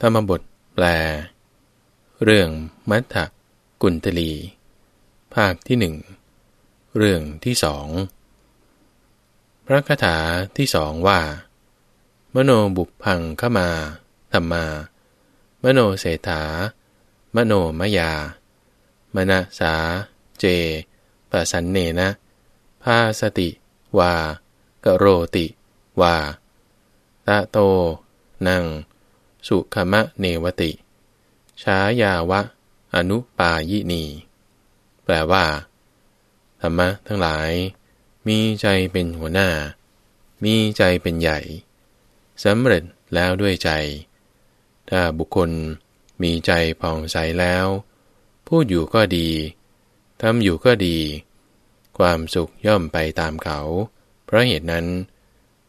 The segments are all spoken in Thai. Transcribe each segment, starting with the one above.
ธรรมบทแปล เรื่องมัทธกุลตลี ภาคที่หนึ่ง เรื่องที่สอง พระคาถาที่สองว่า มโนบุพังขมาธรรมา มโนเศรษฐามโนมยามณสา เจปสันเนนะพาสติ วากโรติ วาตะโต นัง สุขมะเนวติชายาวะ อนุปายินี แปลว่า ธรรมะทั้งหลาย มีใจเป็นหัวหน้า มีใจเป็นใหญ่สำเร็จแล้วด้วยใจ ถ้าบุคคลมีใจผ่องใสแล้ว พูดอยู่ก็ดีทำอยู่ก็ดี ความสุขย่อมไปตามเขา เพราะเหตุนั้น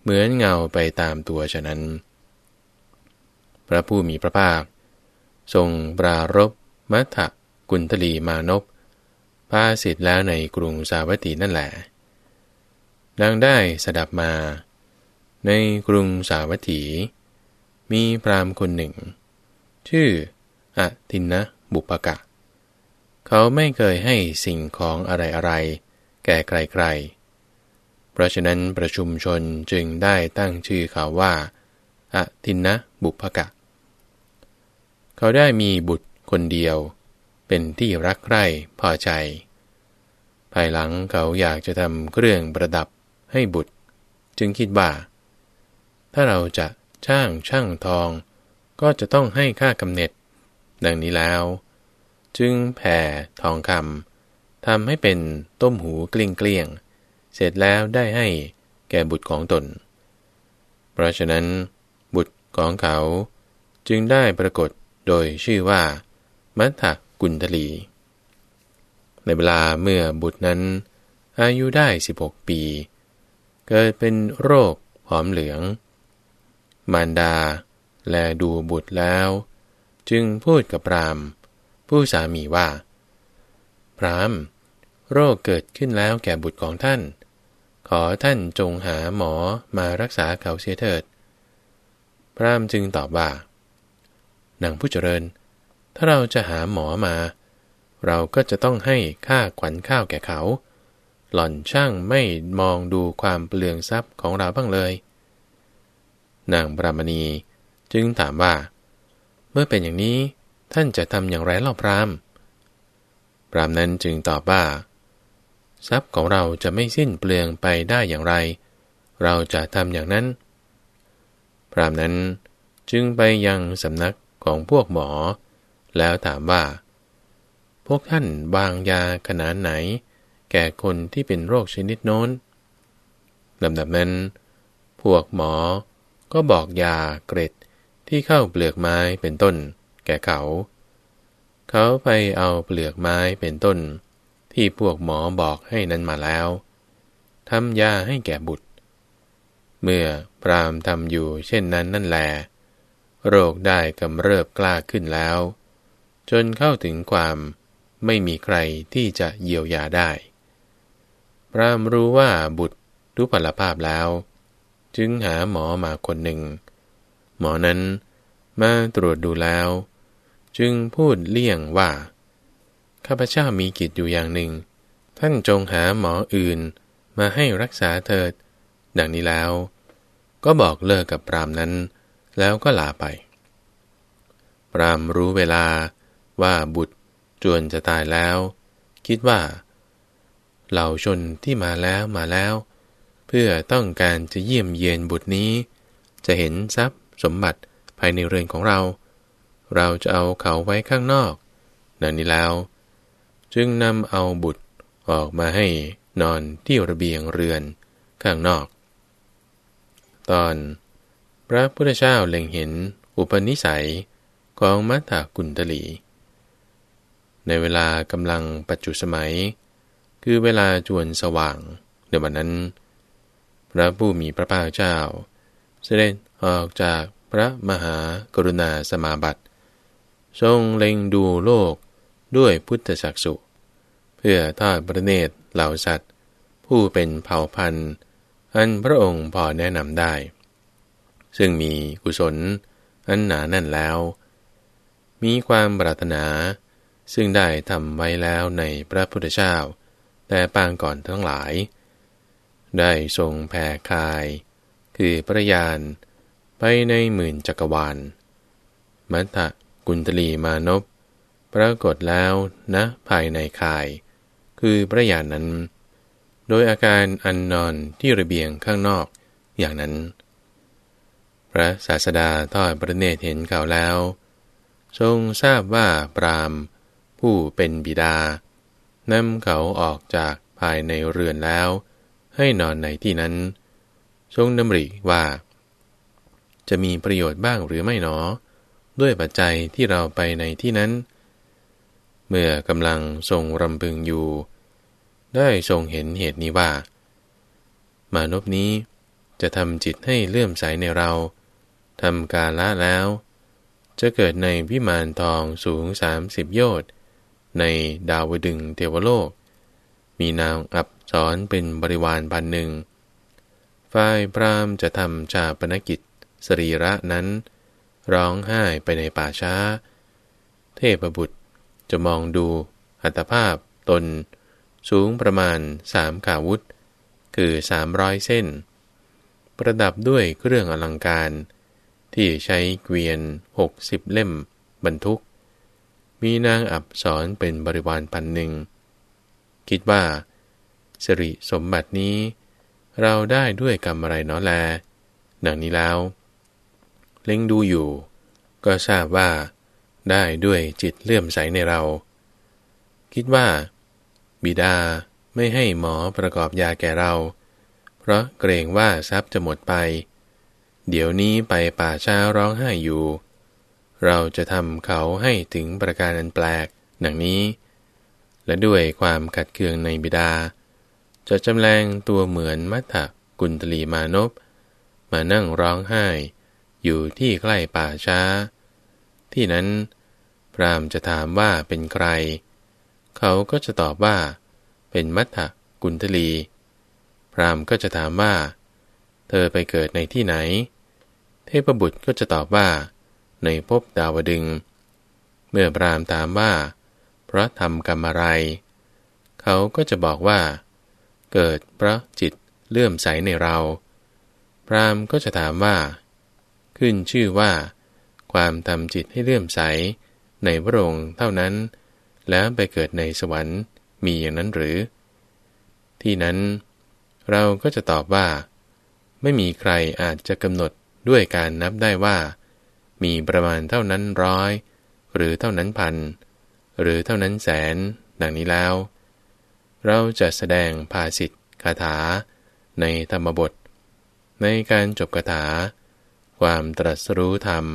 เหมือนเงาไปตามตัวฉะนั้น พระผู้มีพระภาค ทรงปรารบมัทธกุลทลีมานพพาสิทธิ์แล้วในกรุงสาวัตถีนั่นแหละนางได้สดับมา ในกรุงสาวัตถี มีพรามคนหนึ่ง ชื่ออตินนะบุปกะ เขาไม่เคยให้สิ่งของอะไรๆ แก่ใครๆ เพราะฉะนั้นประชุมชนจึงได้ตั้งชื่อเขาว่าอตินนะบุปกะ เขาได้มีบุตรคนเดียว เป็นที่รักใคร่พอใจ ภายหลังเขาอยากจะทำเครื่องประดับให้บุตร จึงคิดว่า ถ้าเราจะช่างช่างทอง ก็จะต้องให้ค่ากำเนิดดังนี้แล้ว จึงแผ่ทองคำทำให้เป็นต้มหูกลิ้งเกลี้ยง เสร็จแล้วได้ให้แก่บุตรของตน เพราะฉะนั้น บุตรของเขาจึงได้ปรากฏ โดยชื่อว่ามัทธกุลตลี ในเวลาเมื่อบุตรนั้น อายุได้ 16 ปี เกิดเป็นโรคผอมเหลือง มารดา แลดูบุตรแล้ว จึงพูดกับพราม ผู้สามีว่า พรามโรคเกิดขึ้นแล้วแก่บุตรของท่าน ขอท่านจงหาหมอมารักษาเขาเสียเถิด พรามจึงตอบว่า นางผู้เจริญ ถ้าเราจะหาหมอมา เราก็จะต้องให้ค่าขวัญข้าวแก่เขา หล่อนช่างไม่มองดูความเปลืองทรัพย์ของเราบ้างเลย นางบรามณีจึงถามว่า เมื่อเป็นอย่างนี้ท่านจะทำอย่างไรเล่าพรามพรามนั้นจึงตอบว่า ทรัพย์ของเราจะไม่สิ้นเปลืองไปได้อย่างไร เราจะทำอย่างนั้น พรามนั้นจึงไปยังสำนัก ของพวกหมอ แล้วถามว่า พวกท่านวางยาขนาดไหน แก่คนที่เป็นโรคชนิดโน้นลำดับนั้น พวกหมอก็บอกยาเกร็ดที่เข้าเปลือกไม้เป็นต้น แก่เขา เขาไปเอาเปลือกไม้เป็นต้น ที่พวกหมอบอกให้นั้นมาแล้วทำยาให้แก่บุตร เมื่อพรามทำอยู่เช่นนั้นนั่นแหละ โรคได้กำเริบกล้าขึ้นแล้ว จนเข้าถึงความไม่มีใครที่จะเยียวยาได้ พรามรู้ว่าบุตรทุพลภาพแล้ว จึงหาหมอมาคนหนึ่ง หมอนั้นมาตรวจดูแล้ว จึงพูดเลี่ยงว่า ข้าพเจ้ามีกิจอยู่อย่างหนึ่ง ท่านจงหาหมออื่นมาให้รักษาเถิด ดังนี้แล้ว ก็บอกเลิกกับพรามนั้น แล้วก็ลาไป ปรามรู้เวลาว่าบุตรจวนจะตายแล้ว คิดว่า เหล่าชนที่มาแล้วมาแล้ว เพื่อต้องการจะเยี่ยมเยียนบุตรนี้ จะเห็นทรัพย์สมบัติภายในเรือนของเรา เราจะเอาเขาไว้ข้างนอกดังนี้แล้ว จึงนำเอาบุตรออกมาให้นอนที่ระเบียงเรือนข้างนอก ตอน พระพุทธเจ้าเล็งเห็นอุปนิสัยของมัทธกุณตลี ในเวลากำลังปัจจุสมัย คือเวลาจวนสว่างในวันนั้น พระผู้มีพระภาคเจ้า เสด็จออกจากพระมหากรุณาสมาบัติทรงเล็งดูโลกด้วยพุทธศักสุเพื่อทอดประเนตรเหล่าสัตว์ ผู้เป็นเผ่าพันธุ์ อันพระองค์พอแนะนำได้ ซึ่งมีกุศลอันหนาแน่นแล้ว มีความปรารถนา ซึ่งได้ทำไว้แล้วในพระพุทธเจ้า แต่ปางก่อนทั้งหลาย ได้ทรงแผ่คาย คือพระยานไปในหมื่นจักรวาล มัตตกุลตลีมานพปรากฏแล้วนะภายในคาย คือพระยานนั้น โดยอาการอันนอนที่ระเบียงข้างนอกอย่างนั้น พระศาสดาทอดพระเนตรเห็นเขาแล้ว ทรงทราบว่าปรามผู้เป็นบิดานำเขาออกจากภายในเรือนแล้ว ให้นอนในที่นั้น ทรงดำริว่า จะมีประโยชน์บ้างหรือไม่หนอ ด้วยปัจจัยที่เราไปในที่นั้น เมื่อกำลังทรงรำพึงอยู่ ได้ทรงเห็นเหตุนี้ว่า มานพนี้จะทำจิตให้เลื่อมใสในเรา ทำกาละแล้ว จะเกิดในวิมานทองสูงสามสิบโยชน์ในดาวดึงเทวโลก มีนางอับสอนเป็นบริวารพันหนึ่ง ฝ่ายพรามจะทำชาปนกิจสรีระนั้น ร้องไห้ไปในป่าช้า เทพบุตรจะมองดูอัตภาพตน สูงประมาณสามขาวุธ คือสามร้อยเส้น ประดับด้วยเครื่องอลังการ ที่ใช้เกวียนหกสิบเล่ม บรรทุก มีนางอับสอนเป็นบริวารพันหนึ่ง คิดว่าสิริสมบัตินี้ เราได้ด้วยกรรมอะไรเนาะแล ดังนี้แล้ว เล็งดูอยู่ ก็ทราบว่า ได้ด้วยจิตเลื่อมใสในเรา คิดว่า บิดาไม่ให้หมอประกอบยาแก่เรา เพราะเกรงว่าทรัพย์จะหมดไปเเดี๋ยวนี้ไปป่าช้าร้องไห้อยู่ เราจะทำเขาให้ถึงประการอันแปลกดังนี้ และด้วยความขัดเคืองในบิดา จะจำแรงตัวเหมือนมัทธกุลตลีมานพมานั่งร้องไห้ อยู่ที่ใกล้ป่าช้า ที่นั้น พรามจะถามว่าเป็นใคร เขาก็จะตอบว่า เป็นมัทธกุลตลี พรามก็จะถามว่า เธอไปเกิดในที่ไหน ทพบุตรก็จะตอบว่า ในภพดาวดึง เมื่อพรามถามว่า เพราะทำกรรมอะไร เขาก็จะบอกว่า เกิดเพราะจิตเลื่อมใสในเรา พรามก็จะถามว่า ขึ้นชื่อว่า ความทำจิตให้เลื่อมใสในพระองค์เท่านั้น แล้วไปเกิดในสวรรค์มีอย่างนั้นหรือ ที่นั้น เราก็จะตอบว่า ไม่มีใครอาจจะกำหนด ด้วยการนับได้ว่า มีประมาณเท่านั้นร้อย หรือเท่านั้นพัน หรือเท่านั้นแสน ดังนี้แล้ว เราจะแสดงภาสิทธิคาถา ในธรรมบท ในการจบคาถา ความตรัสรู้ธรรม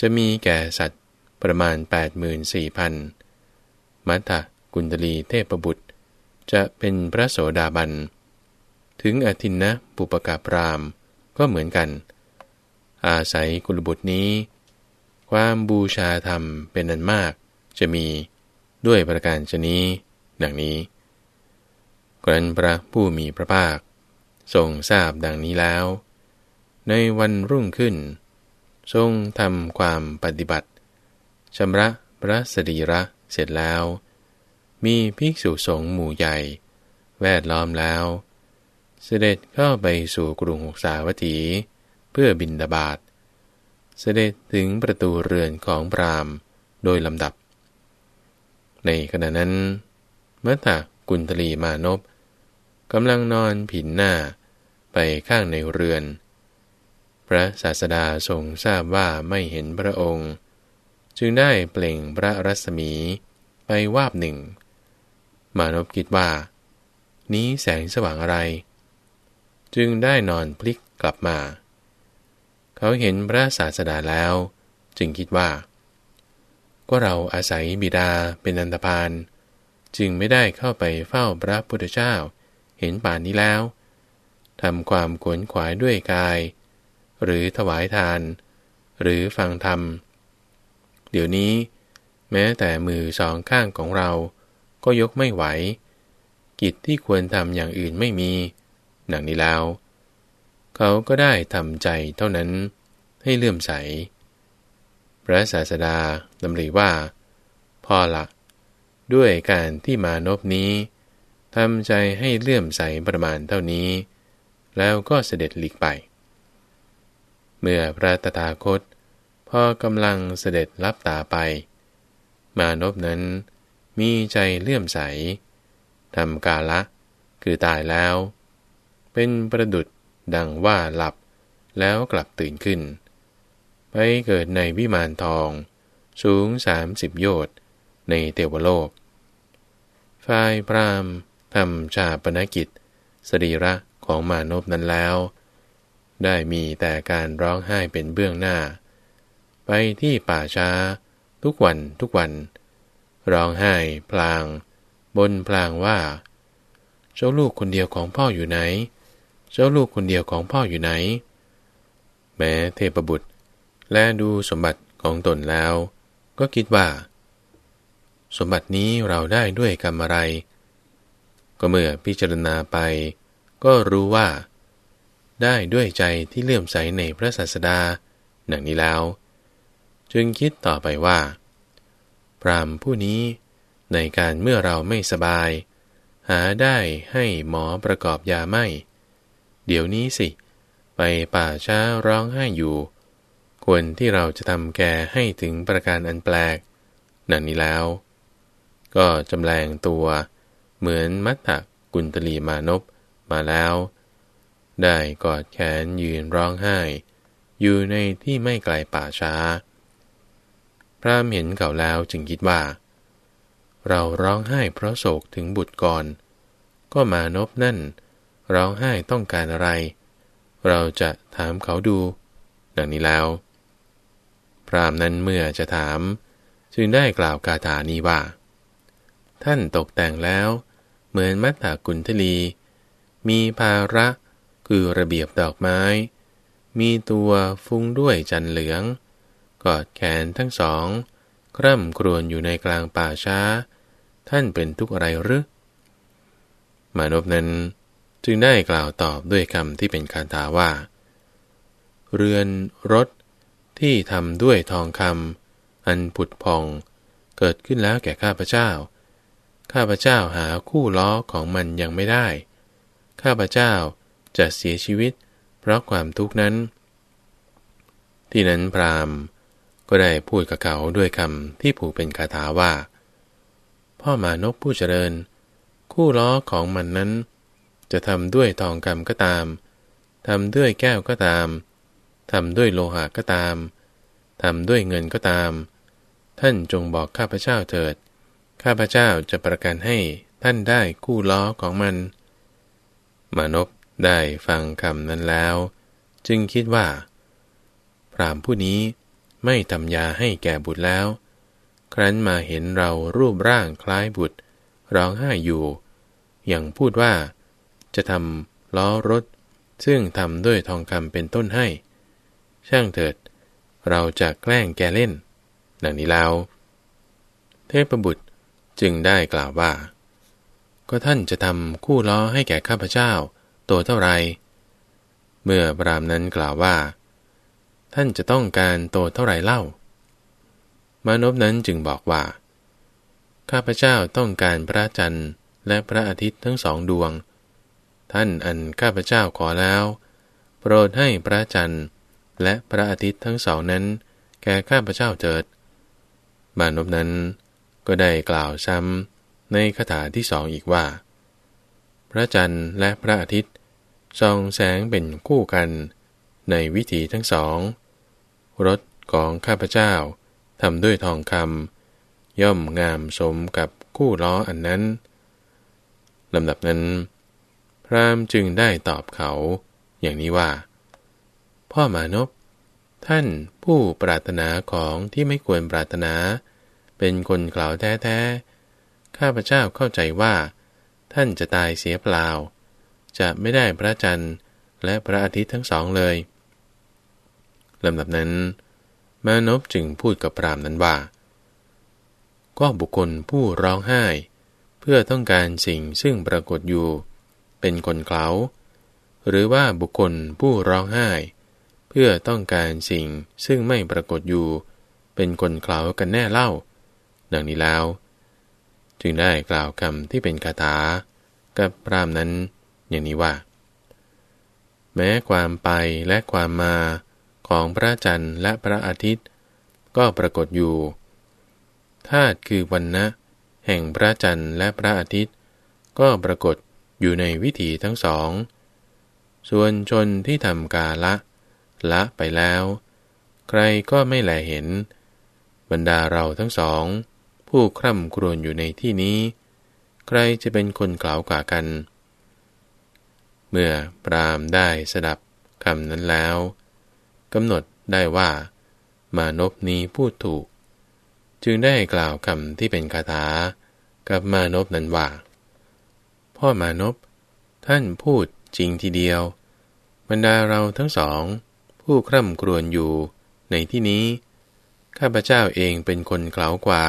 จะมีแก่สัตว์ประมาณ 84,000 มัตตกุณตลีเทพบุตร จะเป็นพระโสดาบัน ถึงอทินนะปุปกาปรามก็เหมือนกัน อาศัยกุลบุตรนี้ ความบูชาธรรมเป็นอันมากจะมีด้วยประการชนี้ ดังนี้กรันพระผู้มีพระภาค ทรงทราบดังนี้แล้ว ในวันรุ่งขึ้น ทรงทำความปฏิบัติชำระพระสรีระเสร็จแล้ว มีภิกษุสงฆ์หมู่ใหญ่ แวดล้อมแล้ว เสด็จเข้าไปสู่กรุงหกสาวัตถี เพื่อบินดาบาดเสด็จถึงประตูเรือนของพรามโดยลำดับ ในขณะนั้น เมื่อตากุลตลีมานพกำลังนอนผินหน้าไปข้างในเรือน พระศาสดาทรงทราบว่าไม่เห็นพระองค์ จึงได้เปล่งพระรัศมีไปวาบหนึ่ง มานพคิดว่า นี้แสงสว่างอะไร จึงได้นอนพลิกกลับมา เขาเห็นพระศาสดาแล้ว จึงคิดว่า ก็เราอาศัยบิดาเป็นอันตพานจึงไม่ได้เข้าไปเฝ้าพระพุทธเจ้า เห็นป่านนี้แล้วทำความขวนขวายด้วยกาย หรือถวายทาน หรือฟังธรรม เดี๋ยวนี้ แม้แต่มือสองข้างของเรา ก็ยกไม่ไหว กิจที่ควรทำอย่างอื่นไม่มี หนังนี้แล้ว เขาก็ได้ทำใจเท่านั้นให้เลื่อมใส พระศาสดาดำริว่า พ่อละด้วยการที่มานพนี้ทำใจให้เลื่อมใสประมาณเท่านี้ แล้วก็เสด็จหลีกไป เมื่อพระตถาคตพอกำลังเสด็จลับตาไป มานพนั้นมีใจเลื่อมใสทำกาละ คือตายแล้ว เป็นประดุด ดังว่าหลับแล้วกลับตื่นขึ้น ไปเกิดในวิมานทอง สูงสามสิบโยชน์ในเทวโลก ฝ่ายพรามทำชาปนกิจ สรีระของมานพนั้นแล้ว ได้มีแต่การร้องไห้เป็นเบื้องหน้า ไปที่ป่าช้า ทุกวันทุกวัน ร้องไห้พลาง บนพลางว่า เจ้าลูกคนเดียวของพ่ออยู่ไหน เจ้าลูกคนเดียวของพ่ออยู่ไหน แม้เทพบุตร แลดูสมบัติของตนแล้ว ก็คิดว่า สมบัตินี้เราได้ด้วยกรรมอะไร ก็เมื่อพิจารณาไป ก็รู้ว่า ได้ด้วยใจที่เลื่อมใสในพระศาสดาหนังนี้แล้ว จึงคิดต่อไปว่า พรามผู้นี้ในการเมื่อเราไม่สบาย หาได้ให้หมอประกอบยาไม่ เดี๋ยวนี้สิ ไปป่าช้าร้องไห้อยู่ ควรที่เราจะทำแกให้ถึงประการอันแปลกนังนี้แล้ว ก็จำแรงตัว เหมือนมัตตกุลตลีมานพมาแล้ว ได้กอดแขนยืนร้องไห้ อยู่ในที่ไม่ไกลป่าช้า พรามเห็นเก่าแล้วจึงคิดว่า เราร้องไห้เพราะโศกถึงบุตรก่อน ก็มานพนั่น ร้องไห้ต้องการอะไร เราจะถามเขาดู ดังนี้แล้ว พรามนั้นเมื่อจะถาม จึงได้กล่าวคาถานี้ว่า ท่านตกแต่งแล้ว เหมือนมัตตากุลทลี มีภาระคือระเบียบดอกไม้ มีตัวฟุ้งด้วยจันเหลือง กอดแขนทั้งสอง คร่ำครวญอยู่ในกลางป่าช้า ท่านเป็นทุกอะไรหรือมานพนั้น จึงได้กล่าวตอบด้วยคำที่เป็นคาถาว่า เรือนรถที่ทำด้วยทองคำอันผุดพอง เกิดขึ้นแล้วแก่ข้าพเจ้า ข้าพเจ้าหาคู่ล้อของมันยังไม่ได้ ข้าพเจ้าจะเสียชีวิต เพราะความทุกข์นั้น ที่นั้นพรามก็ได้พูดกับเขาด้วยคำที่ผูกเป็นคาถาว่า พ่อมานกผู้เจริญ คู่ล้อของมันนั้น จะทำด้วยทองคำก็ตามทำด้วยแก้วก็ตามทำด้วยโลหะก็ตามทำด้วยเงินก็ตาม ท่านจงบอกข้าพเจ้าเถิด ข้าพเจ้าจะประกันให้ท่านได้คู่ล้อของมัน มานพได้ฟังคำนั้นแล้ว จึงคิดว่า พรามผู้นี้ไม่ทำยาให้แก่บุตรแล้ว ครั้นมาเห็นเรารูปร่างคล้ายบุตร ร้องไห้อยู่ อย่างพูดว่า จะทำล้อรถ ซึ่งทำด้วยทองคำเป็นต้นให้ ช่างเถิด เราจะแกล้งแกเล่นดังนี้แล้ว เทพบุตรจึงได้กล่าวว่า ก็ท่านจะทำคู่ล้อให้แก่ข้าพเจ้า ตัวเท่าไร เมื่อพรามนั้นกล่าวว่า ท่านจะต้องการตัวเท่าไรเล่ามานพนั้นจึงบอกว่า ข้าพเจ้าต้องการพระจันทร์และพระอาทิตย์ทั้งสองดวง ท่านอันข้าพเจ้าขอแล้ว โปรดให้พระจันทร์และพระอาทิตย์ทั้งสองนั้น แก่ข้าพเจ้าเถิด มานพนั้นก็ได้กล่าวซ้ำในคาถาที่สองอีกว่า พระจันทร์และพระอาทิตย์ส่องแสงเป็นคู่กัน ในวิถีทั้งสอง รถของข้าพเจ้าทำด้วยทองคำย่อมงามสมกับคู่ล้ออันนั้นลำดับนั้น รามจึงได้ตอบเขา อย่างนี้ว่า พ่อมานพท่านผู้ปรารถนาของที่ไม่ควรปรารถนา เป็นคนกล่าวแท้ๆ ข้าพเจ้าเข้าใจว่า ท่านจะตายเสียเปล่า จะไม่ได้พระจันทร์และพระอาทิตย์ทั้งสองเลยลำดับนั้น มานพจึงพูดกับพรามนั้นว่า ก็บุคคลผู้ร้องไห้ เพื่อต้องการสิ่งซึ่งปรากฏอยู่ เป็นคนเกลาหรือว่าบุคคลผู้ร้องไห้ เพื่อต้องการสิ่งซึ่งไม่ปรากฏอยู่ เป็นคนเกล่ากันแน่เล่า ดังนี้แล้ว จึงได้กล่าวคำที่เป็นคาถา กับพรามนั้นอย่างนี้ว่า แม้ความไปและความมาของพระจันทร์และพระอาทิตย์ ก็ปรากฏอยู่ธาตุคือวันนะแห่งพระจันทร์และพระอาทิตย์ ก็ปรากฏ อยู่ในวิถีทั้งสอง ส่วนชนที่ทำกาละ ละไปแล้ว ใครก็ไม่แลเห็น บรรดาเราทั้งสอง ผู้คร่ำครวญอยู่ในที่นี้ ใครจะเป็นคนกล่าวกว่ากัน เมื่อปรามได้สดับคำนั้นแล้วกำหนดได้ว่ามานพนี้พูดถูก จึงได้กล่าวคำที่เป็นคาถากับมานพนั้นว่า พ่อมานพท่านพูดจริงทีเดียว บรรดาเราทั้งสอง ผู้คร่ำครวญอยู่ในที่นี้ ข้าพเจ้าเองเป็นคนเกลากว่า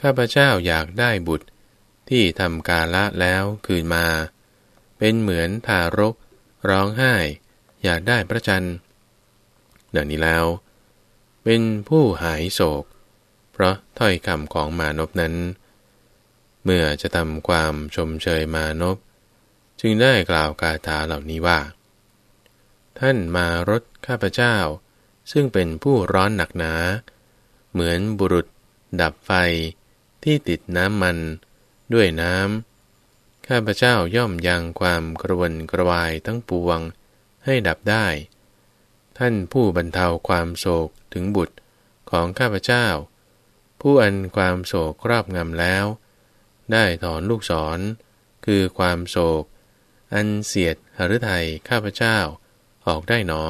ข้าพเจ้าอยากได้บุตรที่ทำกาละแล้วคืนมา เป็นเหมือนทารก ร้องไห้ อยากได้พระจันทร์ดังนี้แล้ว เป็นผู้หายโศก เพราะถ้อยคำของมานพนั้น เมื่อจะทำความชมเชยมานพจึงได้กล่าวกาถาเหล่านี้ว่า ท่านมารถข้าพเจ้า ซึ่งเป็นผู้ร้อนหนักหนา เหมือนบุรุษ ดับไฟที่ติดน้ำมัน ด้วยน้ำข้าพเจ้าย่อมยังความกระวนกระวายทั้งปวงให้ดับได้ ท่านผู้บรรเทาความโศกถึงบุตรของข้าพเจ้า ผู้อันความโศกครอบงำแล้ว ได้ถอนลูกศร คือความโศก อันเสียดหฤทัยข้าพเจ้าออกได้หนอ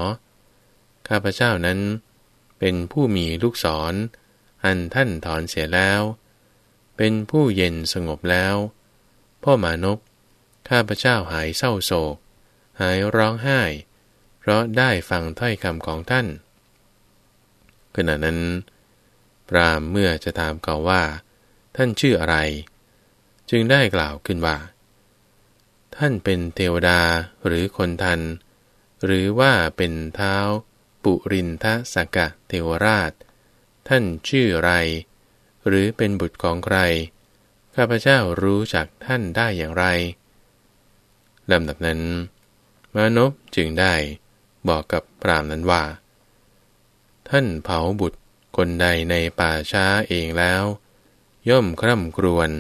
ข้าพเจ้านั้น เป็นผู้มีลูกศร อันท่านถอนเสียแล้ว เป็นผู้เย็นสงบแล้ว พ่อมานพข้าพเจ้าหายเศร้าโศก หายร้องไห้ เพราะได้ฟังถ้อยคำของท่านขณะนั้น พรามเมื่อจะถามเขาว่า ท่านชื่ออะไร จึงได้กล่าวขึ้นว่า ท่านเป็นเทวดาหรือคนทัน หรือว่าเป็นเท้า ปุรินทสกะเทวราช ท่านชื่อไร หรือเป็นบุตรของใคร ข้าพเจ้ารู้จักท่านได้อย่างไรลำดับนั้น มานพจึงได้บอกกับพรามนั้นว่า ท่านเผาบุตรคนใดในป่าช้าเองแล้ว ย่อมคร่ำครวญ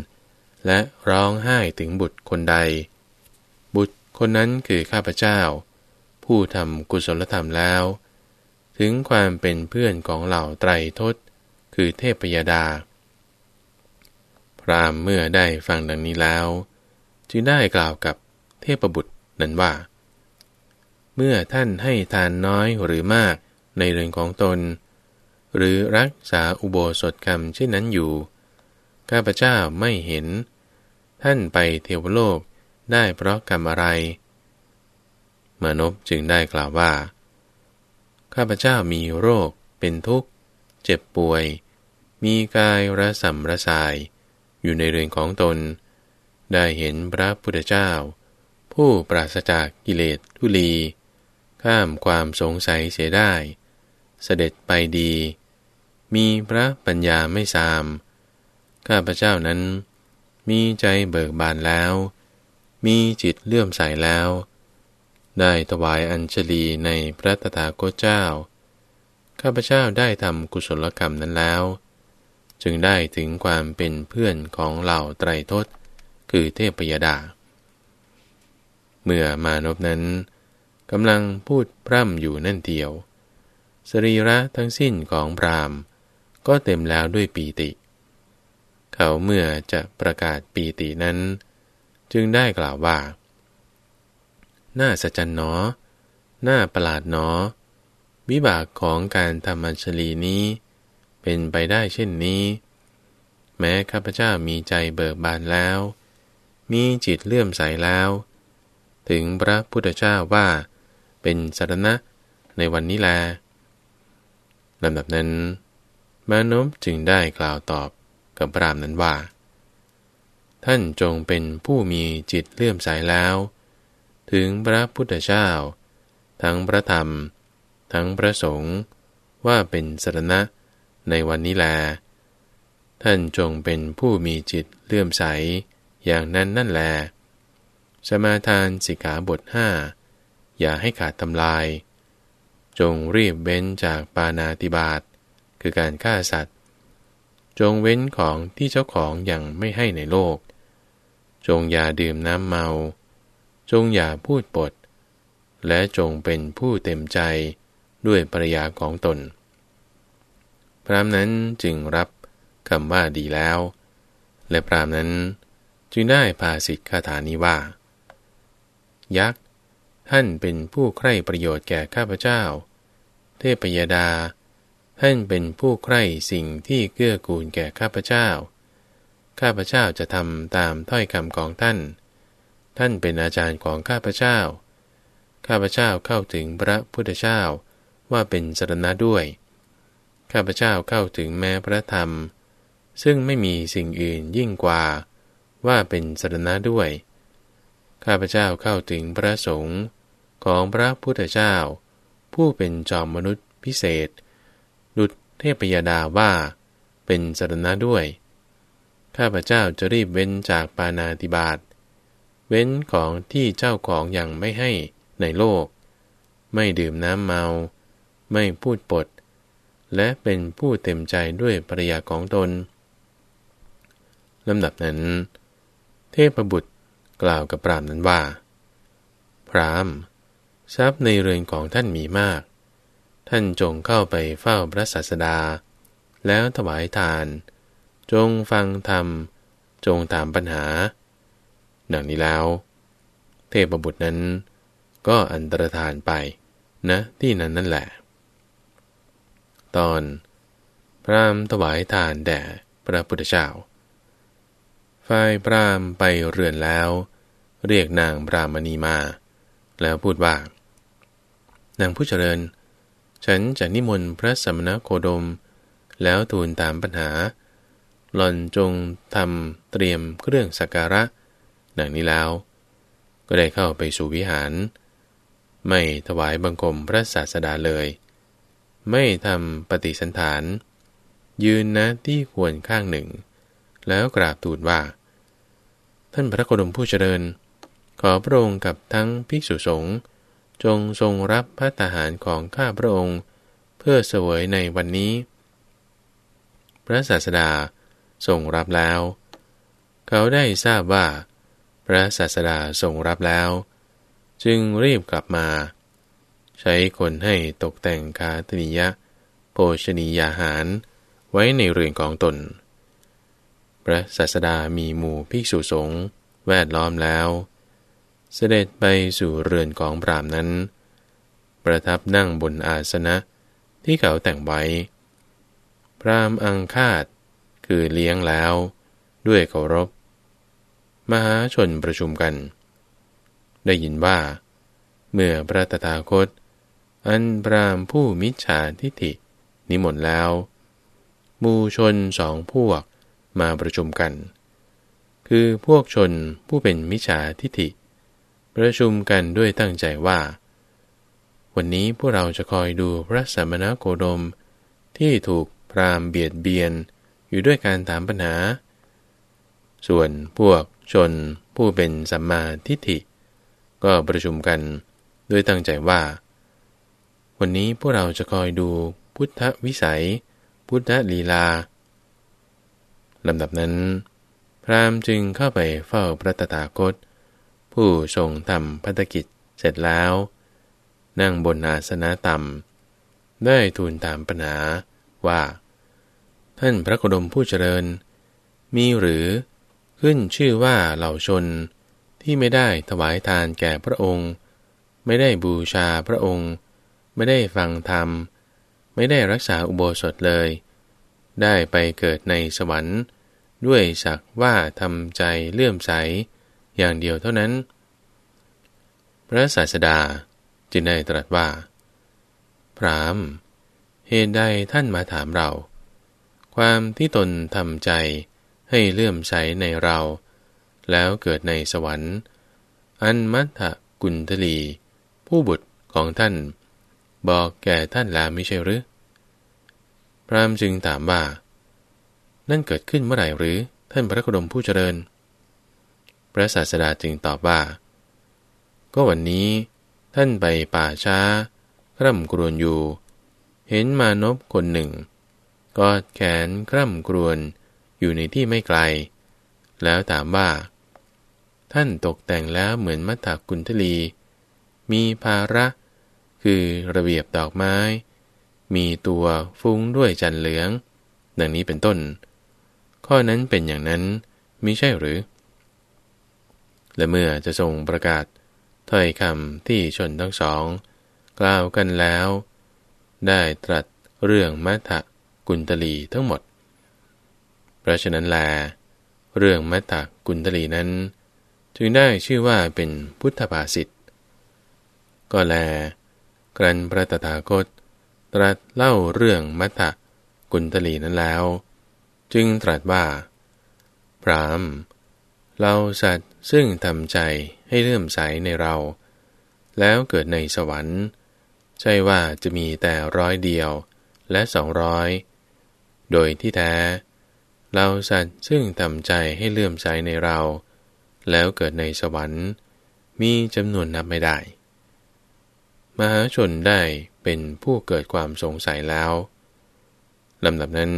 และร้องไห้ถึงบุตรคนใด บุตรคนนั้นคือข้าพเจ้า ผู้ทำกุศลธรรมแล้ว ถึงความเป็นเพื่อนของเหล่าไตรทศ คือเทพยดา พรามเมื่อได้ฟังดังนี้แล้ว จึงได้กล่าวกับเทพบุตรนั้นว่า เมื่อท่านให้ทานน้อยหรือมากในเรื่องของตน หรือรักษาอุโบสถกรรมเช่นนั้นอยู่ ข้าพเจ้าไม่เห็น ท่านไปเทวโลกได้เพราะกรรมอะไร มนพจึงได้กล่าวว่า ข้าพเจ้ามีโรค เป็นทุกข์ เจ็บป่วย มีกายระสัมระสาย อยู่ในเรือนของตน ได้เห็นพระพุทธเจ้า ผู้ปราศจากกิเลสทุลี ข้ามความสงสัยเสียได้ เสด็จไปดี มีพระปัญญาไม่สาม ข้าพเจ้านั้น มีใจเบิกบานแล้ว มีจิตเลื่อมใสแล้ว ได้ถวายอัญชลีในพระตถาคตเจ้า ข้าพเจ้าได้ทำกุศลกรรมนั้นแล้ว จึงได้ถึงความเป็นเพื่อนของเหล่าไตรทศ คือเทพยดา เมื่อมานพนั้นกำลังพูดพร่ำอยู่นั่นเดียว สรีระทั้งสิ้นของพรามก็เต็มแล้วด้วยปีติ เขาเมื่อจะประกาศปีตินั้น จึงได้กล่าวว่า น่าสะจันหนอ น่าประหลาดหนอ วิบากของการทำอัญชลีนี้ เป็นไปได้เช่นนี้ แม้ข้าพเจ้ามีใจเบิกบานแล้ว มีจิตเลื่อมใสแล้ว ถึงพระพุทธเจ้าว่า เป็นสารณะในวันนี้แลลำดับนั้นมานพจึงได้กล่าวตอบ กับพรามนั้นว่า ท่านจงเป็นผู้มีจิตเลื่อมใสแล้ว ถึงพระพุทธเจ้า ทั้งพระธรรม ทั้งพระสงฆ์ว่าเป็นสรณะในวันนี้แล ท่านจงเป็นผู้มีจิตเลื่อมใสอย่างนั้นนั่นแล สมาทานสิกขาบทห้าอย่าให้ขาดทำลาย จงรีบเว้นจากปานาติบาตคือการฆ่าสัตว์ จงเว้นของที่เจ้าของยังไม่ให้ในโลก จงอย่าดื่มน้ำเมา จงอย่าพูดปด และจงเป็นผู้เต็มใจด้วยปริยาของตน พรามนั้นจึงรับคำว่าดีแล้ว และพรามนั้นจึงได้ภาสิทธิคาถานี้ว่า ยักษ์ท่านเป็นผู้ใคร่ประโยชน์แก่ข้าพเจ้า เทพยดา ท่านเป็นผู้ใคร่สิ่งที่เกื้อกูลแก่ข้าพเจ้า ข้าพเจ้าจะทำตามถ้อยคำของท่าน ท่านเป็นอาจารย์ของข้าพเจ้า ข้าพเจ้าเข้าถึงพระพุทธเจ้าว่าเป็นสรณะด้วย ข้าพเจ้าเข้าถึงแม้พระธรรม ซึ่งไม่มีสิ่งอื่นยิ่งกว่า ว่าเป็นสรณะด้วย ข้าพเจ้าเข้าถึงพระสงฆ์ของพระพุทธเจ้า ผู้เป็นจอมมนุษย์พิเศษ ดุจเทพยดาว่าเป็นสรณะด้วย ข้าพเจ้าจะรีบเว้นจากปานาติบาต เว้นของที่เจ้าของอยังไม่ให้ในโลก ไม่ดื่มน้ำเมา ไม่พูดปด และเป็นผู้เต็มใจด้วยปริยาของตน ลำดับนั้น เทพบุตรกล่าวกับพรามนั้นว่า พรามทรัพย์ในเรือนของท่านมีมาก ท่านจงเข้าไปเฝ้าพระศาสดา แล้วถวายทาน จงฟังธรรม จงถามปัญหา ดังนี้แล้ว เทพบุตรนั้น ก็อันตรธานไปนะที่นั้นนั่นแหละ ตอน พรามถวายทานแด่พระพุทธเจ้าฝ่ายพรามไปเรือนแล้ว เรียกนางพรามณีมา แล้วพูดว่า นางผู้เจริญ ฉันจะนิมนต์พระสมณโคดม แล้วทูลตามปัญหา หล่อนจงทำเตรียมเครื่องสักการะ ดังนี้แล้ว ก็ได้เข้าไปสู่วิหาร ไม่ถวายบังคมพระศาสดาเลย ไม่ทำปฏิสันฐาน ยืนนะที่ควรข้างหนึ่ง แล้วกราบทูลว่า ท่านพระโคดมผู้เจริญ ขอพระองค์กับทั้งภิกษุสงฆ์ จงทรงรับพระทหารของข้าพระองค์ เพื่อเสวยในวันนี้ พระศาสดาทรงรับแล้ว เขาได้ทราบว่า พระศาสดาทรงรับแล้ว จึงรีบกลับมา ใช้คนให้ตกแต่งคาตนิยะ โภชนียาหารไว้ในเรือนของตน พระศาสดามีหมู่ภิกษุสงฆ์แวดล้อมแล้ว เสด็จไปสู่เรือนของพรามนั้น ประทับนั่งบนอาสนะที่เขาแต่งไว้ พรามอังคาดคือเลี้ยงแล้ว ด้วยเคารพ มหาชนประชุมกัน ได้ยินว่า เมื่อพระตถาคต อันพรามผู้มิจฉาทิฏฐินิมนต์แล้ว มูชนสองพวกมาประชุมกัน คือพวกชนผู้เป็นมิจฉาทิฏฐิ ประชุมกันด้วยตั้งใจว่า วันนี้พวกเราจะคอยดูพระสมณโคดม ที่ถูกพรามเบียดเบียนอยู่ด้วยการถามปัญหา ส่วนพวกชนผู้เป็นสัมมาทิฏฐิ ก็ประชุมกันด้วยตั้งใจว่า วันนี้พวกเราจะคอยดูพุทธวิสัย พุทธลีลาลำดับนั้น พรามจึงเข้าไปเฝ้าพระตถาคต ผู้ทรงทำพัฒกิจเสร็จแล้ว นั่งบนอาสนะต่ำได้ทูลตามปัญหาว่า ท่านพระโคดมผู้เจริญ มีหรือขึ้นชื่อว่าเหล่าชนที่ไม่ได้ถวายทานแก่พระองค์ ไม่ได้บูชาพระองค์ ไม่ได้ฟังธรรม ไม่ได้รักษาอุโบสถเลย ได้ไปเกิดในสวรรค์ ด้วยสักว่าทำใจเลื่อมใส อย่างเดียวเท่านั้น พระศาสดาจึงได้ตรัสว่า พรามเหตุใดท่านมาถามเรา ความที่ตนทำใจให้เลื่อมใสในเรา แล้วเกิดในสวรรค์ อันมัทธกุลทลี ผู้บุตรของท่าน บอกแก่ท่านแล้วไม่ใช่หรือพพรามจึงถามว่า นั่นเกิดขึ้นเมื่อไหร่หรือ ท่านพระโคดมผู้เจริญ พระศาสดาจึงตอบว่า ก็วันนี้ ท่านไปป่าช้าคร่ำกรวนอยู่ เห็นมานพคนหนึ่ง กอดแขนคร่ำกรวนอยู่ในที่ไม่ไกล แล้วถามว่า ท่านตกแต่งแล้วเหมือนมัทธกุลทลี มีภาระ คือระเบียบดอกไม้ มีตัวฟุ้งด้วยจันเหลือง ดังนี้เป็นต้น ข้อนั้นเป็นอย่างนั้นมิใช่หรือ และเมื่อจะทรงประกาศถ้อยคำที่ชนทั้งสอง กล่าวกันแล้ว ได้ตรัสเรื่องมัทธกุลตลีทั้งหมด เพราะฉะนั้นแล เรื่องมัทธกุลตลีนั้น จึงได้ชื่อว่าเป็นพุทธภาษิตก็แล กรันพระตถาคต ตรัสเล่าเรื่องมัทธกุลตลีนั้นแล้ว จึงตรัสว่า พรามเราสัตว ซึ่งทำใจให้เลื่อมใสในเรา แล้วเกิดในสวรรค์ ใช่ว่าจะมีแต่ร้อยเดียวและสองร้อยโดยที่แท้ เราสัตว์ซึ่งทำใจให้เลื่อมใสในเรา แล้วเกิดในสวรรค์ มีจำนวนนับไม่ได้ มหาชนได้เป็นผู้เกิดความสงสัยแล้วลำดับนั้น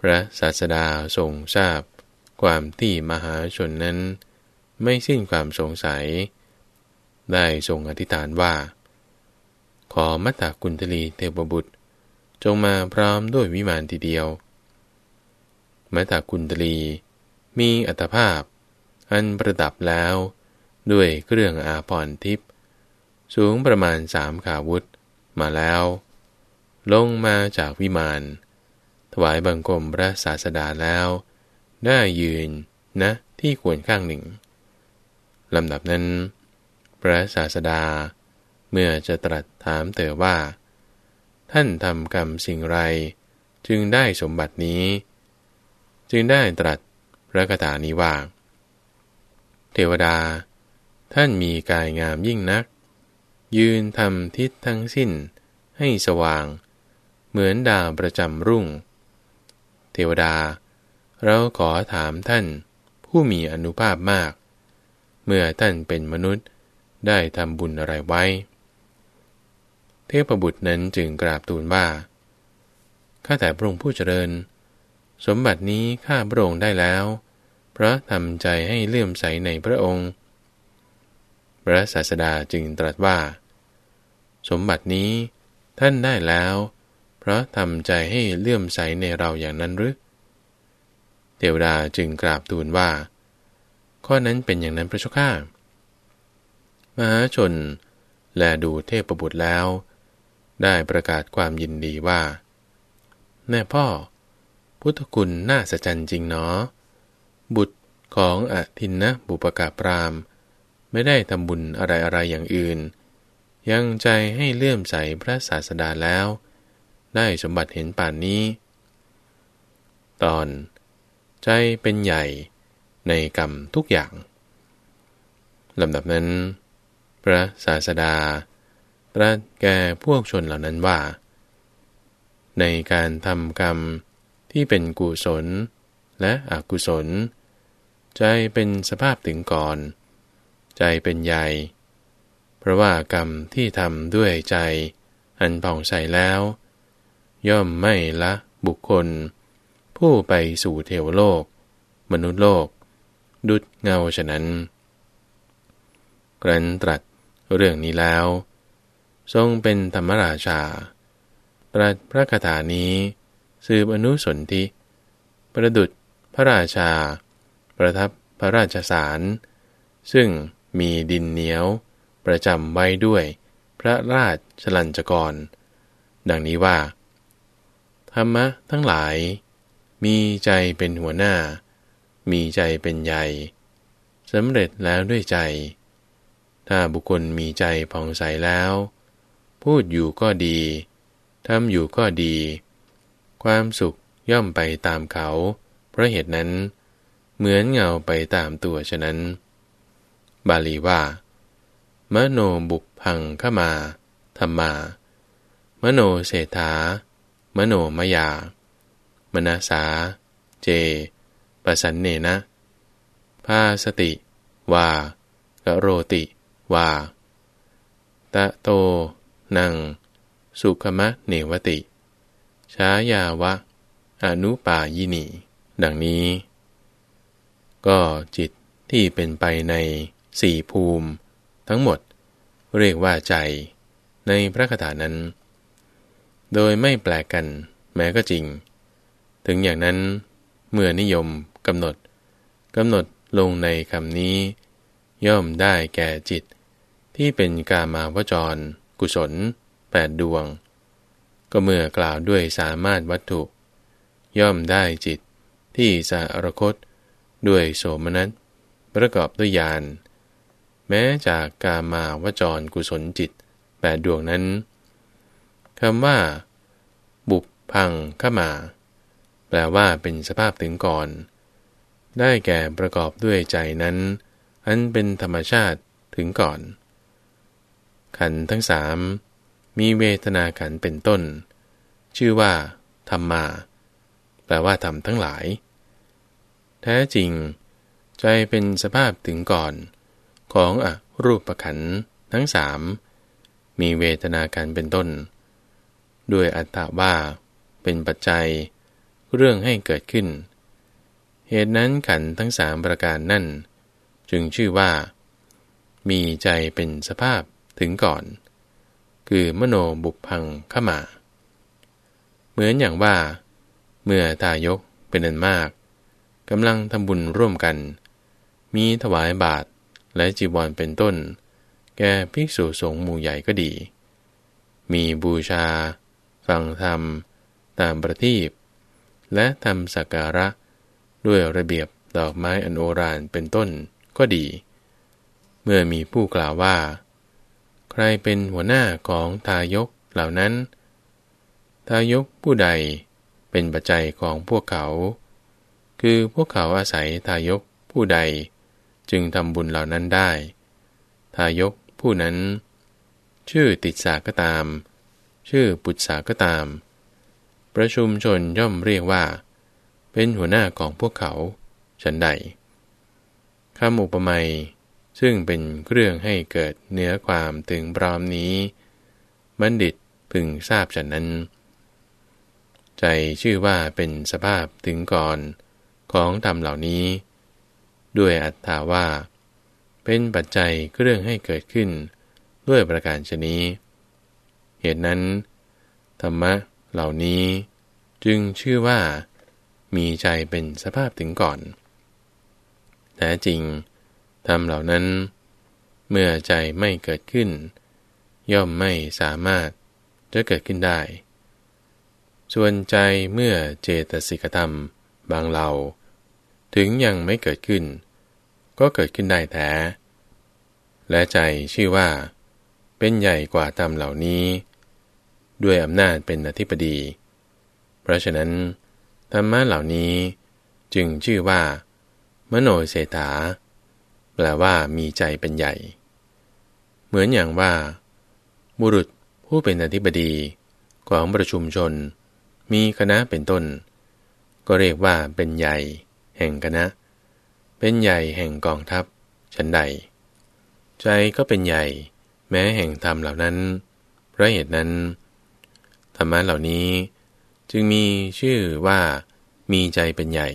พระศาสดาทรงทราบความที่มหาชนนั้น ไม่สิ้นความสงสัย ได้ทรงอธิษฐานว่า ขอมัตตกุลตลีเทวบุตร จงมาพร้อมด้วยวิมานทีเดียว มัตตกุลตลี มีอัตภาพ อันประดับแล้ว ด้วยเครื่องอาภรณ์ทิพย์สูงประมาณสามขาวุธมาแล้ว ลงมาจากวิมานถวายบังคมพระศาสดาแล้ว ได้ยืนนะที่ควรข้างหนึ่ง ลำดับนั้น พระศาสดา เมื่อจะตรัสถามเตอว่า ท่านทำกรรมสิ่งไรจึงได้สมบัตินี้ จึงได้ตรัสพระคาถานี้ว่า เทวดา ท่านมีกายงามยิ่งนัก ยืนทำทิศทั้งสิ้นให้สว่าง เหมือนดาวประจำรุ่ง เทวดา เราขอถามท่านผู้มีอนุภาพมาก เมื่อท่านเป็นมนุษย์ได้ทำบุญอะไรไว้ เทพบุตรนั้นจึงกราบทูลว่า ข้าแต่พระองค์ผู้เจริญ สมบัตินี้ข้าพระองค์ได้แล้ว เพราะทำใจให้เลื่อมใสในพระองค์ พระศาสดาจึงตรัสว่า สมบัตินี้ท่านได้แล้ว เพราะทำใจให้เลื่อมใสในเราอย่างนั้นหรือเทวดาจึงกราบทูลว่า ข้อนั้นเป็นอย่างนั้นพระเจ้าข้ามหาชน แลดูเทพบุตรแล้ว ได้ประกาศความยินดีว่าแม่พ่อ พุทธคุณน่าสะใจจริงเนาะบุตรของอทินนะบุปกาปราม ไม่ได้ทำบุญอะไรอะไรอย่างอื่น ยังใจให้เลื่อมใสพระศาสดาแล้ว ได้สมบัติเห็นป่านนี้ ตอน ใจเป็นใหญ่ ในกรรมทุกอย่างลำดับนั้น พระศาสดาตรัสแก่พวกชนเหล่านั้นว่า ในการทำกรรมที่เป็นกุศลและอกุศล ใจเป็นสภาพถึงก่อน ใจเป็นใหญ่ เพราะว่ากรรมที่ทำด้วยใจ อันผ่องใสแล้ว ย่อมไม่ละบุคคล ผู้ไปสู่เทวโลก มนุษย์โลก ดุดเงาฉะนั้นกรันตรัสเรื่องนี้แล้ว ทรงเป็นธรรมราชา ตรัสพระคาถานี้สืบอนุสนธิประดุดพระราชา ประทับพระราชสาร ซึ่งมีดินเหนียวประจำไว้ด้วยพระราชชลัญจกร ดังนี้ว่า ธรรมะทั้งหลายมีใจเป็นหัวหน้า มีใจเป็นใหญ่สำเร็จแล้วด้วยใจ ถ้าบุคคลมีใจผ่องใสแล้ว พูดอยู่ก็ดีทำอยู่ก็ดี ความสุขย่อมไปตามเขา เพราะเหตุนั้น เหมือนเงาไปตามตัวฉะนั้น บาลีว่า มโนบุพังขมาธรรมา มโนเศรษฐามโนมยามนาสา เจ ปสันเนนะพาสติ วากโรติ วา ตะโต นัง สุขมะเนวติ ชายาวะ อนุปายินี ดังนี้ ก็จิตที่เป็นไปในสี่ภูมิ ทั้งหมด เรียกว่าใจ ในพระคาถานั้น โดยไม่แปลกกันแม้ก็จริง ถึงอย่างนั้นเมื่อนิยม กำหนดกำหนดลงในคำนี้ ย่อมได้แก่จิต ที่เป็นกามาวจร กุศลแปดดวง ก็เมื่อกล่าวด้วยสามารถวัตถุ ย่อมได้จิตที่สารคต ด้วยโสมนัสประกอบด้วยญาณแม้จากกามาวจรกุศลจิตแปดดวงนั้นคำว่า บุบพังข้ามา แปลว่าเป็นสภาพถึงก่อน ได้แก่ประกอบด้วยใจนั้น อันเป็นธรรมชาติถึงก่อน ขันทั้งสามมีเวทนาขันเป็นต้น ชื่อว่า ธรรมา แปลว่าธรรมทั้งหลาย แท้จริง ใจเป็นสภาพถึงก่อน ของอรูปขันทั้งสามมีเวทนาการเป็นต้น ด้วยอัตตาว่า เป็นปัจจัย เรื่องให้เกิดขึ้น เหตุนั้นขันทั้งสามประการนั่น จึงชื่อว่า มีใจเป็นสภาพถึงก่อน คือมโนบุพังขมา เหมือนอย่างว่า เมื่อตายกเป็นอันมากกำลังทำบุญร่วมกัน มีถวายบาทและจีวรเป็นต้น แก่ภิกษุสงฆ์หมู่ใหญ่ก็ดี มีบูชา ฟังธรรม ตามประทีปและทำสักการะ ด้วยระเบียบดอกไม้อันโอรานเป็นต้นก็ดี เมื่อมีผู้กล่าวว่า ใครเป็นหัวหน้าของทายกเหล่านั้น ทายกผู้ใดเป็นปัจจัยของพวกเขา คือพวกเขาอาศัยทายกผู้ใดจึงทำบุญเหล่านั้นได้ ทายกผู้นั้น ชื่อติดสาก็ตาม ชื่อปุจสาก็ตาม ประชุมชนย่อมเรียกว่า เป็นหัวหน้าของพวกเขา ฉันใดคำอุปมาซึ่งเป็นเครื่องให้เกิดเนื้อความถึงพร้อมนี้ บัณฑิตพึงทราบฉันนั้น ใจชื่อว่าเป็นสภาพถึงก่อนของธรรมเหล่านี้ ด้วยอัตถาว่า เป็นปัจจัยเรื่องให้เกิดขึ้น ด้วยประการชนี้ เหตุนั้น ธรรมะเหล่านี้จึงชื่อว่า มีใจเป็นสภาพถึงก่อนแต่จริงธรรมเหล่านั้น เมื่อใจไม่เกิดขึ้น ย่อมไม่สามารถจะเกิดขึ้นได้ ส่วนใจเมื่อเจตสิกธรรมบางเหล่า ถึงยังไม่เกิดขึ้น ก็เกิดขึ้นได้แท้และใจชื่อว่า เป็นใหญ่กว่าธรรมเหล่านี้ ด้วยอำนาจเป็นอธิปดี เพราะฉะนั้น ธรรมะเหล่านี้จึงชื่อว่า มโนเศรษฐา แปลว่ามีใจเป็นใหญ่ เหมือนอย่างว่า บุรุษผู้เป็นอธิบดีของประชุมชน มีคณะเป็นต้น ก็เรียกว่าเป็นใหญ่ แห่งคณะ เป็นใหญ่แห่งกองทัพชั้นใด ใจก็เป็นใหญ่ แม้แห่งธรรมเหล่านั้นเพราะเหตุนั้นธรรมะเหล่านี้ จึงมีชื่อว่ามีใจเป็นใหญ่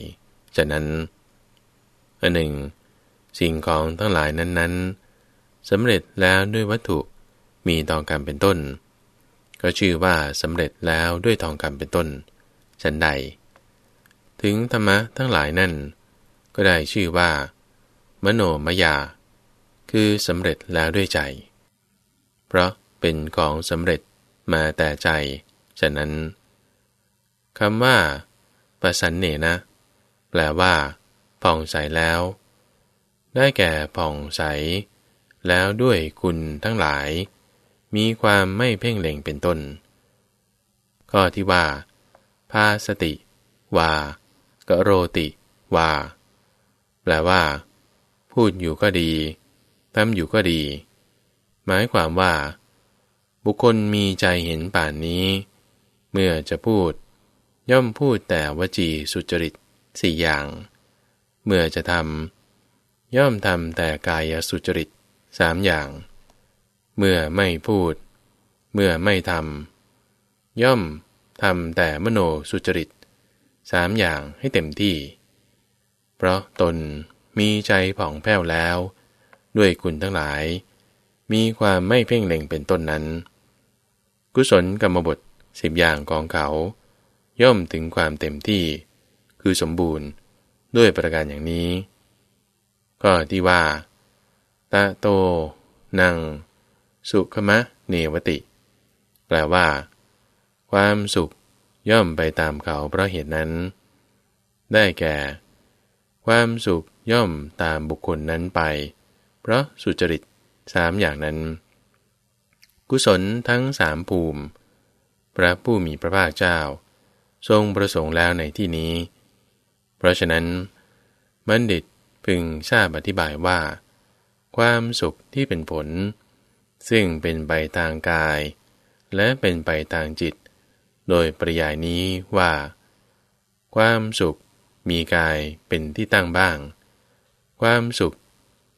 จากนั้นอันหนึ่ง สิ่งของทั้งหลายนั้นๆสำเร็จแล้วด้วยวัตถุมีทองคำเป็นต้น ก็ชื่อว่าสำเร็จแล้วด้วยทองคำเป็นต้นฉันใด ถึงธรรมะทั้งหลายนั่น ก็ได้ชื่อว่า มโนมยา คือสำเร็จแล้วด้วยใจ เพราะเป็นของสำเร็จมาแต่ใจฉะนั้น คำว่าปสันเนนะ แปลว่าผ่องใสแล้ว ได้แก่ผ่องใส แล้วด้วยคุณทั้งหลาย มีความไม่เพ่งเล็งเป็นต้น ข้อที่ว่าพาสติ วากโรติวาแปลว่า พูดอยู่ก็ดีทำอยู่ก็ดี หมายความว่า บุคคลมีใจเห็นป่านนี้ เมื่อจะพูด ย่อมพูดแต่วจีสุจริตสี่อย่าง เมื่อจะทำย่อมทำแต่กายสุจริตสามอย่าง เมื่อไม่พูด เมื่อไม่ทำย่อมทำแต่มโนสุจริตสามอย่างให้เต็มที่ เพราะตนมีใจผ่องแผ้วแล้ว ด้วยคุณทั้งหลาย มีความไม่เพ่งเล็งเป็นต้นนั้น กุศลกรรมบทสิบอย่างของเขา ย่อมถึงความเต็มที่ คือสมบูรณ์ด้วยประการอย่างนี้ ก็ที่ว่าตาโต นัง สุขมะเนวติ แปลว่า ความสุขย่อมไปตามเขาเพราะเหตุนั้น ได้แก่ ความสุขย่อมตามบุคคลนั้นไป เพราะสุจริตสามอย่างนั้น กุศลทั้งสามภูมิ พระผู้มีพระภาคเจ้า ทรงประสงค์แล้วในที่นี้ เพราะฉะนั้น บัณฑิตพึงทราบอธิบายว่า ความสุขที่เป็นผล ซึ่งเป็นไปทางกาย และเป็นไปทางจิต โดยปริยายนี้ว่า ความสุขมีกายเป็นที่ตั้งบ้าง ความสุข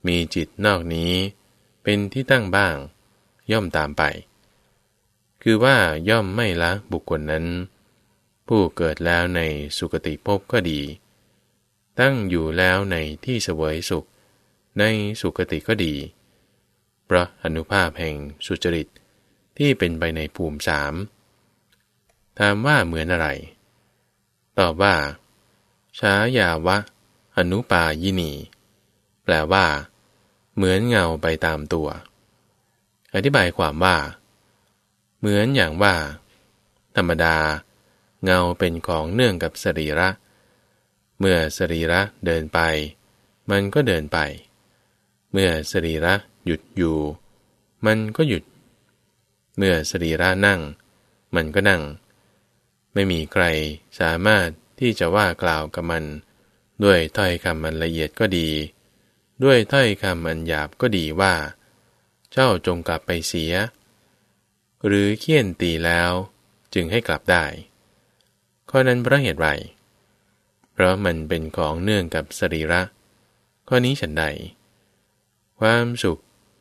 มีจิตนอกนี้ เป็นที่ตั้งบ้าง ย่อมตามไป คือว่าย่อมไม่ละบุคคลนั้น ผู้เกิดแล้วในสุคติภพก็ดี ตั้งอยู่แล้วในที่เสวยสุข ในสุคติก็ดีเพราะอนุภาพแห่งสุจริตที่เป็นไปในภูมิสามถามว่าเหมือนอะไร ตอบว่าชายาวะ อนุปายินี แปลว่า เหมือนเงาไปตามตัว อธิบายความว่า เหมือนอย่างว่า ธรรมดา เงาเป็นของเนื่องกับสรีระ เมื่อสรีระเดินไป มันก็เดินไป เมื่อสรีระหยุดอยู่ มันก็หยุด เมื่อสรีระนั่ง มันก็นั่ง ไม่มีใครสามารถที่จะว่ากล่าวกับมัน ด้วยถ้อยคำมันละเอียดก็ดี ด้วยถ้อยคำมันหยาบก็ดีว่า เจ้าจงกลับไปเสีย หรือเคี่ยนตีแล้วจึงให้กลับได้ ข้อนั้นเพราะเหตุไร เพราะมันเป็นของเนื่องกับสรีระ ข้อนี้ฉันใด ความสุข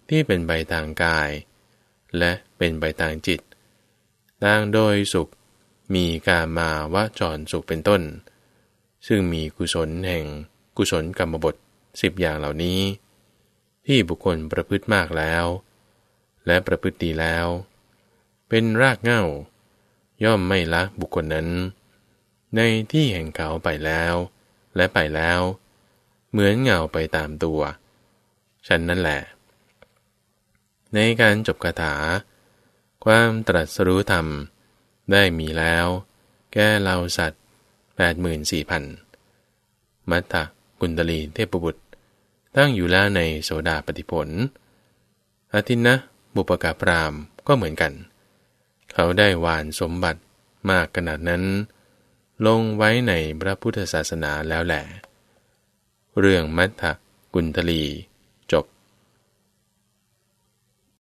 ที่เป็นใบทางกาย และเป็นใบทางจิตต่างโดยสุขมีการมาวจรสุขเป็นต้น ซึ่งมีกุศลแห่งกุศลกรรมบทสิบอย่างเหล่านี้ ที่บุคคลประพฤติมากแล้ว และประพฤติดีแล้ว เป็นรากเง่าย่อมไม่ละบุคคลนั้น ในที่แห่งเขาไปแล้ว และไปแล้ว เหมือนเงาไปตามตัว ฉันนั่นแหละ ในการจบคาถา ความตรัสรู้ธรรม ได้มีแล้ว แก่เราสัตว์แปดหมื่นสี่พันมัตตะกุณตลีเทพบุตร ตั้งอยู่แล้วในโสดาปฏิผลอาทินนะบุปกาพรามก็เหมือนกัน เขาได้วานสมบัติมากขนาดนั้น ลงไว้ในพระพุทธศาสนาแล้วแหละเรื่องมัทธะกุณฑลี